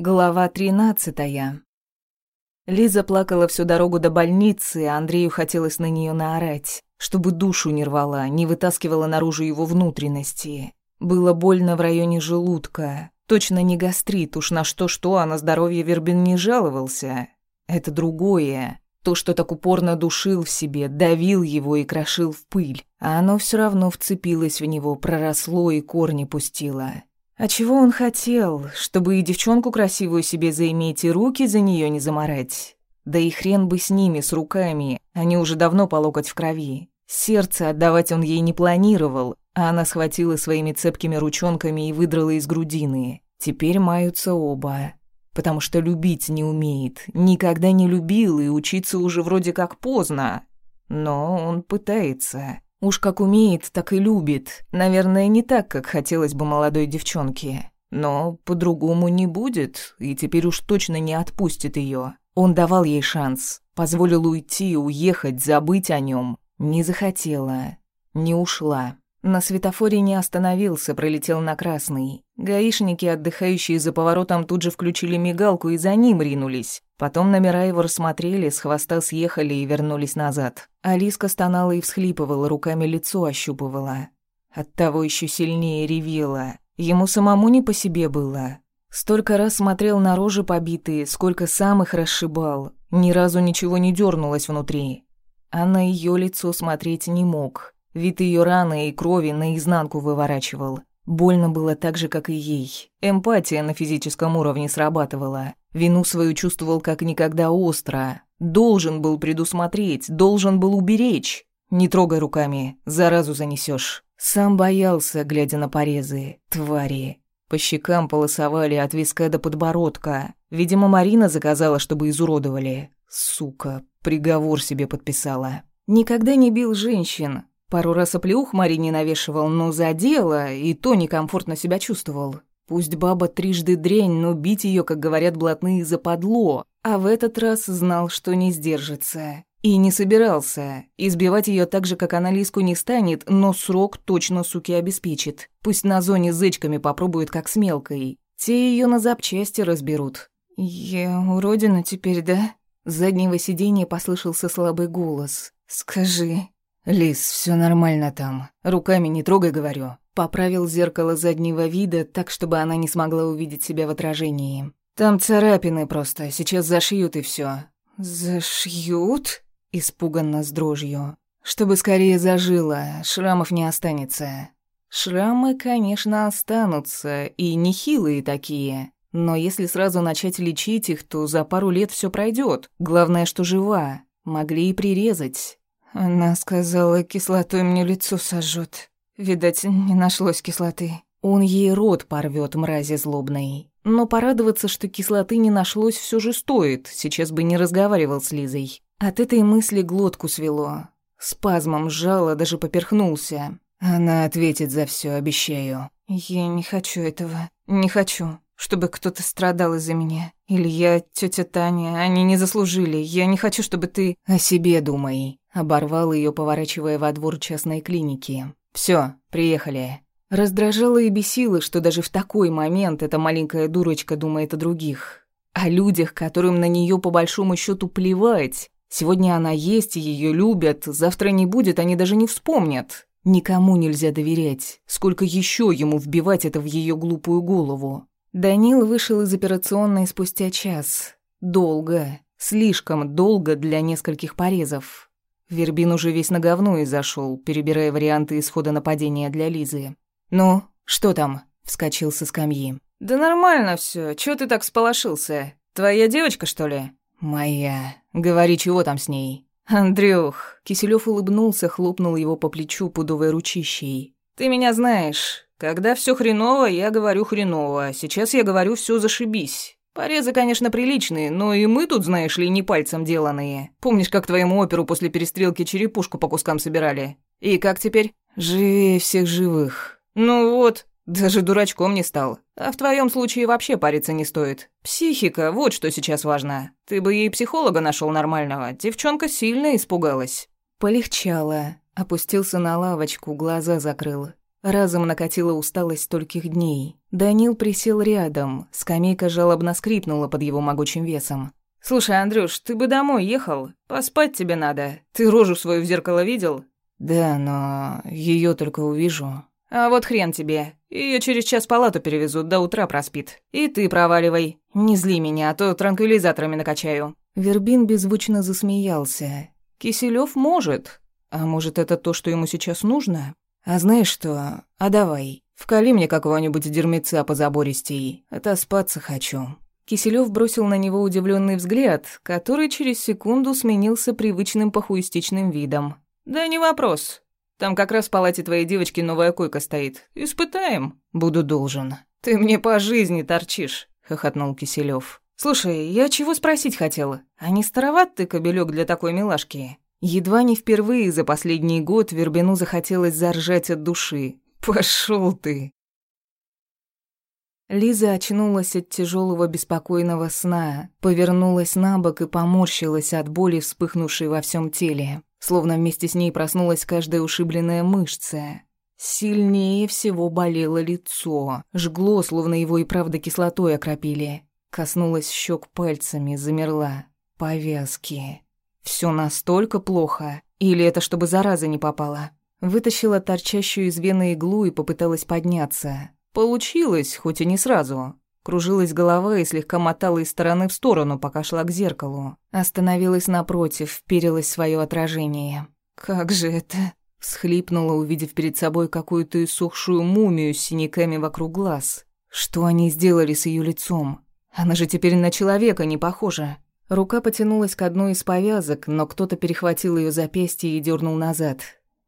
Глава тринадцатая. Лиза плакала всю дорогу до больницы, а Андрею хотелось на нее наорать, чтобы душу не рвала, не вытаскивала наружу его внутренности. Было больно в районе желудка. Точно не гастрит, уж на что-что, а на здоровье Вербин не жаловался. Это другое. То, что так упорно душил в себе, давил его и крошил в пыль. А оно все равно вцепилось в него, проросло и корни пустило. А чего он хотел? Чтобы и девчонку красивую себе заиметь, и руки за нее не заморать. Да и хрен бы с ними, с руками. Они уже давно по локоть в крови. Сердце отдавать он ей не планировал, а она схватила своими цепкими ручонками и выдрала из грудины. Теперь маются оба. Потому что любить не умеет. Никогда не любил, и учиться уже вроде как поздно. Но он пытается. Уж как умеет, так и любит. Наверное, не так, как хотелось бы молодой девчонке. Но по-другому не будет, и теперь уж точно не отпустит ее. Он давал ей шанс, позволил уйти, уехать, забыть о нем. Не захотела, не ушла. На светофоре не остановился, пролетел на красный. Гаишники, отдыхающие за поворотом, тут же включили мигалку и за ним ринулись. Потом номера его рассмотрели, с хвоста съехали и вернулись назад. Алиска стонала и всхлипывала, руками лицо ощупывала. Оттого еще сильнее ревела. Ему самому не по себе было. Столько раз смотрел на рожи побитые, сколько сам их расшибал. Ни разу ничего не дернулось внутри. А на ее лицо смотреть не мог. Вид ее раны и крови наизнанку выворачивал. Больно было так же, как и ей. Эмпатия на физическом уровне срабатывала. Вину свою чувствовал как никогда остро. Должен был предусмотреть, должен был уберечь. Не трогай руками, заразу занесешь. Сам боялся, глядя на порезы. Твари. По щекам полосовали от виска до подбородка. Видимо, Марина заказала, чтобы изуродовали. Сука, приговор себе подписала. Никогда не бил женщин, Пару раз оплеух Марине навешивал, но за дело, и то некомфортно себя чувствовал. Пусть баба трижды дрянь, но бить ее, как говорят блатные, западло. А в этот раз знал, что не сдержится. И не собирался. Избивать ее так же, как она Лиску не станет, но срок точно, суки, обеспечит. Пусть на зоне зычками попробует, как с мелкой. Те ее на запчасти разберут. «Я уродина теперь, да?» С заднего сиденья послышался слабый голос. «Скажи, «Лис, все нормально там. Руками не трогай, говорю». Поправил зеркало заднего вида так, чтобы она не смогла увидеть себя в отражении. «Там царапины просто, сейчас зашьют и все. «Зашьют?» – испуганно с дрожью. «Чтобы скорее зажило, шрамов не останется». Шрамы, конечно, останутся, и нехилые такие. Но если сразу начать лечить их, то за пару лет все пройдет. Главное, что жива. Могли и прирезать. Она сказала, кислотой мне лицо сожжет. Видать, не нашлось кислоты. Он ей рот порвет, мрази злобной. Но порадоваться, что кислоты не нашлось, все же стоит. Сейчас бы не разговаривал с Лизой. От этой мысли глотку свело. Спазмом сжало, даже поперхнулся. Она ответит за все, обещаю. Я не хочу этого. Не хочу, чтобы кто-то страдал из-за меня. Или я, тетя Таня, они не заслужили. Я не хочу, чтобы ты о себе думай. Оборвал ее, поворачивая во двор частной клиники. Все, приехали. Раздражало и бесило, что даже в такой момент эта маленькая дурочка думает о других. О людях, которым на нее по большому счету плевать. Сегодня она есть, ее любят, завтра не будет, они даже не вспомнят. Никому нельзя доверять. Сколько еще ему вбивать это в ее глупую голову? Данил вышел из операционной спустя час. Долго. Слишком долго для нескольких порезов. Вербин уже весь на говно и зашел, перебирая варианты исхода нападения для Лизы. «Ну, что там?» — вскочил со скамьи. «Да нормально все. Чего ты так сполошился? Твоя девочка, что ли?» «Моя. Говори, чего там с ней?» «Андрюх!» Киселёв улыбнулся, хлопнул его по плечу пудовой ручищей. «Ты меня знаешь. Когда все хреново, я говорю хреново. Сейчас я говорю все зашибись. Порезы, конечно, приличные, но и мы тут, знаешь ли, не пальцем деланные. Помнишь, как твоему оперу после перестрелки черепушку по кускам собирали? И как теперь? Живее всех живых. Ну вот, даже дурачком не стал. А в твоем случае вообще париться не стоит. Психика, вот что сейчас важно. Ты бы ей психолога нашел нормального. Девчонка сильно испугалась. Полегчало. Опустился на лавочку, глаза закрыл. Разом накатила усталость стольких дней. Данил присел рядом, скамейка жалобно скрипнула под его могучим весом. «Слушай, Андрюш, ты бы домой ехал? Поспать тебе надо. Ты рожу свою в зеркало видел?» «Да, но ее только увижу». «А вот хрен тебе. Ее через час палату перевезут, до утра проспит. И ты проваливай. Не зли меня, а то транквилизаторами накачаю». Вербин беззвучно засмеялся. Киселев может. А может, это то, что ему сейчас нужно? А знаешь что? А давай. Вкали мне какого-нибудь дермеца по забористей. Это спаться хочу». Киселев бросил на него удивленный взгляд, который через секунду сменился привычным похуистичным видом. «Да не вопрос. Там как раз в палате твоей девочки новая койка стоит. Испытаем. Буду должен. Ты мне по жизни торчишь», — хохотнул Киселев. «Слушай, я чего спросить хотела? А не староват ты, кобелёк, для такой милашки?» Едва не впервые за последний год Вербину захотелось заржать от души. «Пошёл ты!» Лиза очнулась от тяжелого беспокойного сна, повернулась на бок и поморщилась от боли, вспыхнувшей во всем теле. Словно вместе с ней проснулась каждая ушибленная мышца. Сильнее всего болело лицо. Жгло, словно его и правда кислотой окропили. Коснулась щек пальцами, замерла. Повязки. Все настолько плохо? Или это чтобы зараза не попала? Вытащила торчащую из вены иглу и попыталась подняться. Получилось, хоть и не сразу. Кружилась голова и слегка мотала из стороны в сторону, пока шла к зеркалу. Остановилась напротив, вперилась свое отражение. «Как же это?» Схлипнула, увидев перед собой какую-то иссохшую мумию с синяками вокруг глаз. Что они сделали с ее лицом? Она же теперь на человека не похожа. Рука потянулась к одной из повязок, но кто-то перехватил ее запястье и дернул назад.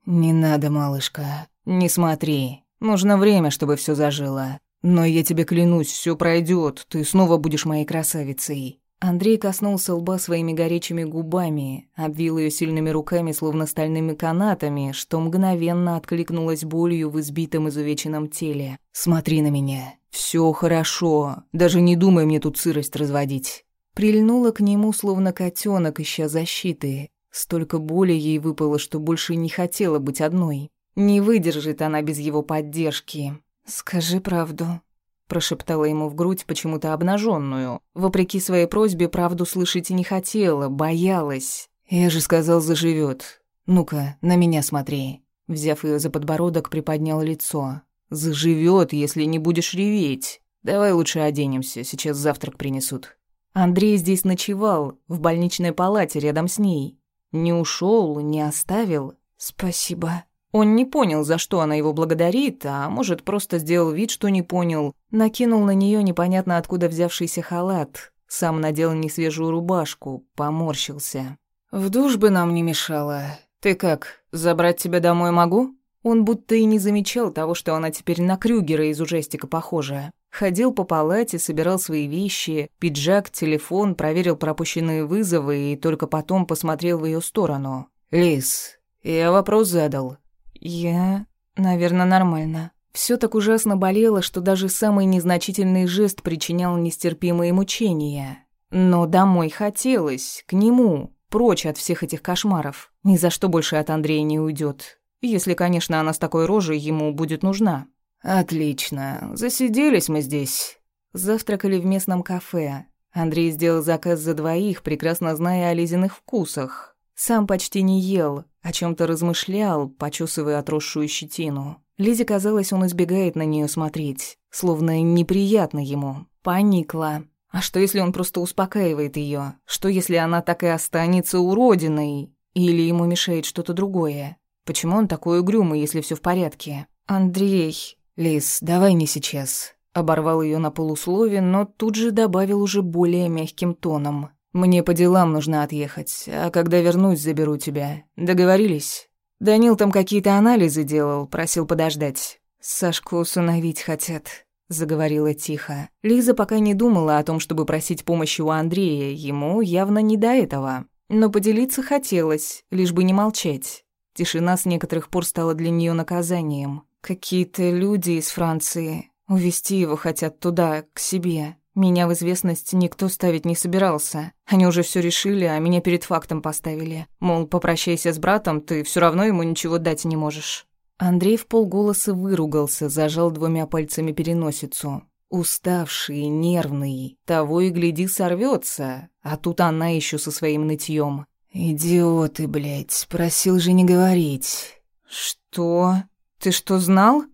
«Не надо, малышка. Не смотри. Нужно время, чтобы все зажило. Но я тебе клянусь, все пройдет. Ты снова будешь моей красавицей. Андрей коснулся лба своими горячими губами, обвил ее сильными руками, словно стальными канатами, что мгновенно откликнулось болью в избитом изувеченном теле. «Смотри на меня. Все хорошо. Даже не думай мне тут сырость разводить». Прильнула к нему, словно котенок, ища защиты. Столько боли ей выпало, что больше не хотела быть одной. Не выдержит она без его поддержки. «Скажи правду», — прошептала ему в грудь почему-то обнаженную. Вопреки своей просьбе, правду слышать не хотела, боялась. «Я же сказал, заживет. Ну-ка, на меня смотри». Взяв ее за подбородок, приподнял лицо. «Заживет, если не будешь реветь. Давай лучше оденемся, сейчас завтрак принесут». Андрей здесь ночевал, в больничной палате рядом с ней. Не ушел, не оставил. «Спасибо». Он не понял, за что она его благодарит, а может, просто сделал вид, что не понял. Накинул на нее непонятно откуда взявшийся халат. Сам надел несвежую рубашку, поморщился. «В душ бы нам не мешало. Ты как, забрать тебя домой могу?» Он будто и не замечал того, что она теперь на Крюгера из ужастика похожа. Ходил по палате, собирал свои вещи, пиджак, телефон, проверил пропущенные вызовы и только потом посмотрел в ее сторону. «Лис, я вопрос задал. Я, наверное, нормально. Все так ужасно болело, что даже самый незначительный жест причинял нестерпимые мучения. Но домой хотелось, к нему, прочь от всех этих кошмаров. Ни за что больше от Андрея не уйдет. Если, конечно, она с такой рожей ему будет нужна. Отлично. Засиделись мы здесь. Завтракали в местном кафе. Андрей сделал заказ за двоих, прекрасно зная о Лизиных вкусах. Сам почти не ел, о чем то размышлял, почесывая отросшую щетину. Лизе казалось, он избегает на нее смотреть, словно неприятно ему. Поникла. А что, если он просто успокаивает ее? Что, если она так и останется уродиной? Или ему мешает что-то другое? Почему он такой угрюмый, если все в порядке? Андрей... Лиз, давай не сейчас. Оборвал ее на полуслове, но тут же добавил уже более мягким тоном. Мне по делам нужно отъехать, а когда вернусь, заберу тебя. Договорились? Данил там какие-то анализы делал, просил подождать. Сашку усыновить хотят, заговорила тихо. Лиза пока не думала о том, чтобы просить помощи у Андрея, ему явно не до этого. Но поделиться хотелось, лишь бы не молчать. Тишина с некоторых пор стала для нее наказанием. Какие-то люди из Франции увести его хотят туда, к себе. Меня в известность никто ставить не собирался. Они уже все решили, а меня перед фактом поставили. Мол, попрощайся с братом, ты все равно ему ничего дать не можешь. Андрей в полголоса выругался, зажал двумя пальцами переносицу. Уставший, нервный, того и гляди сорвется, а тут она еще со своим нытьем. «Идиоты, блядь, просил же не говорить». «Что? Ты что, знал?»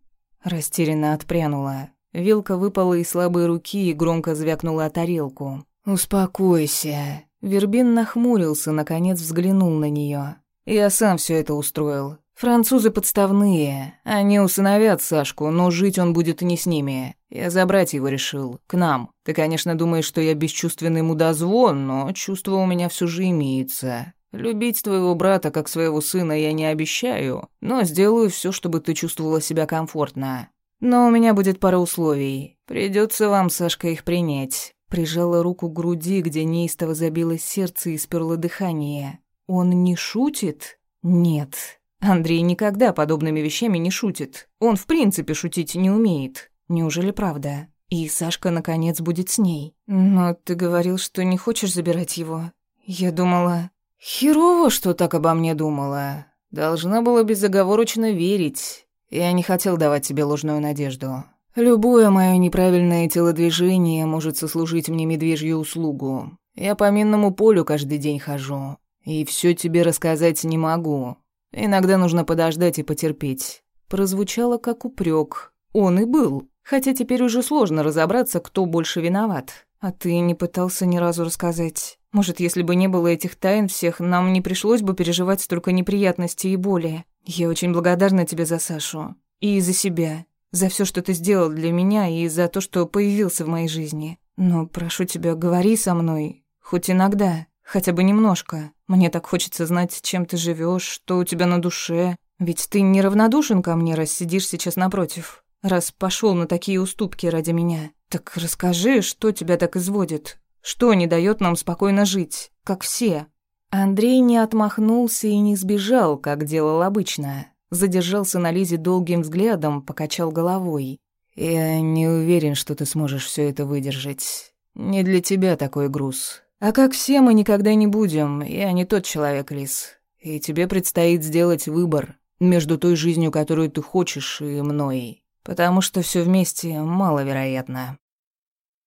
Растерянно отпрянула. Вилка выпала из слабой руки и громко звякнула о тарелку. «Успокойся». Вербин нахмурился, наконец взглянул на нее. «Я сам все это устроил. Французы подставные. Они усыновят Сашку, но жить он будет не с ними. Я забрать его решил. К нам. Ты, конечно, думаешь, что я бесчувственный мудозвон, но чувство у меня все же имеется. Любить твоего брата как своего сына я не обещаю, но сделаю все, чтобы ты чувствовала себя комфортно. Но у меня будет пара условий. Придется вам, Сашка, их принять. Прижала руку к груди, где неистово забилось сердце и сперло дыхание. Он не шутит? Нет. Андрей никогда подобными вещами не шутит. Он в принципе шутить не умеет. Неужели правда? И Сашка наконец будет с ней. Но ты говорил, что не хочешь забирать его. Я думала... Херово, что так обо мне думала. Должна была безоговорочно верить. Я не хотел давать тебе ложную надежду. Любое мое неправильное телодвижение может сослужить мне медвежью услугу. Я по минному полю каждый день хожу, и все тебе рассказать не могу. Иногда нужно подождать и потерпеть. Прозвучало как упрек. Он и был, хотя теперь уже сложно разобраться, кто больше виноват. А ты не пытался ни разу рассказать? Может, если бы не было этих тайн всех, нам не пришлось бы переживать столько неприятностей и боли. Я очень благодарна тебе за Сашу. И за себя за все, что ты сделал для меня и за то, что появился в моей жизни. Но прошу тебя, говори со мной, хоть иногда, хотя бы немножко. Мне так хочется знать, чем ты живешь, что у тебя на душе. Ведь ты неравнодушен ко мне, раз сидишь сейчас напротив. Раз пошел на такие уступки ради меня. Так расскажи, что тебя так изводит? Что не дает нам спокойно жить, как все?» Андрей не отмахнулся и не сбежал, как делал обычно задержался на Лизе долгим взглядом, покачал головой. «Я не уверен, что ты сможешь все это выдержать. Не для тебя такой груз. А как все мы никогда не будем, я не тот человек, Лиз. И тебе предстоит сделать выбор между той жизнью, которую ты хочешь, и мной. Потому что все вместе маловероятно».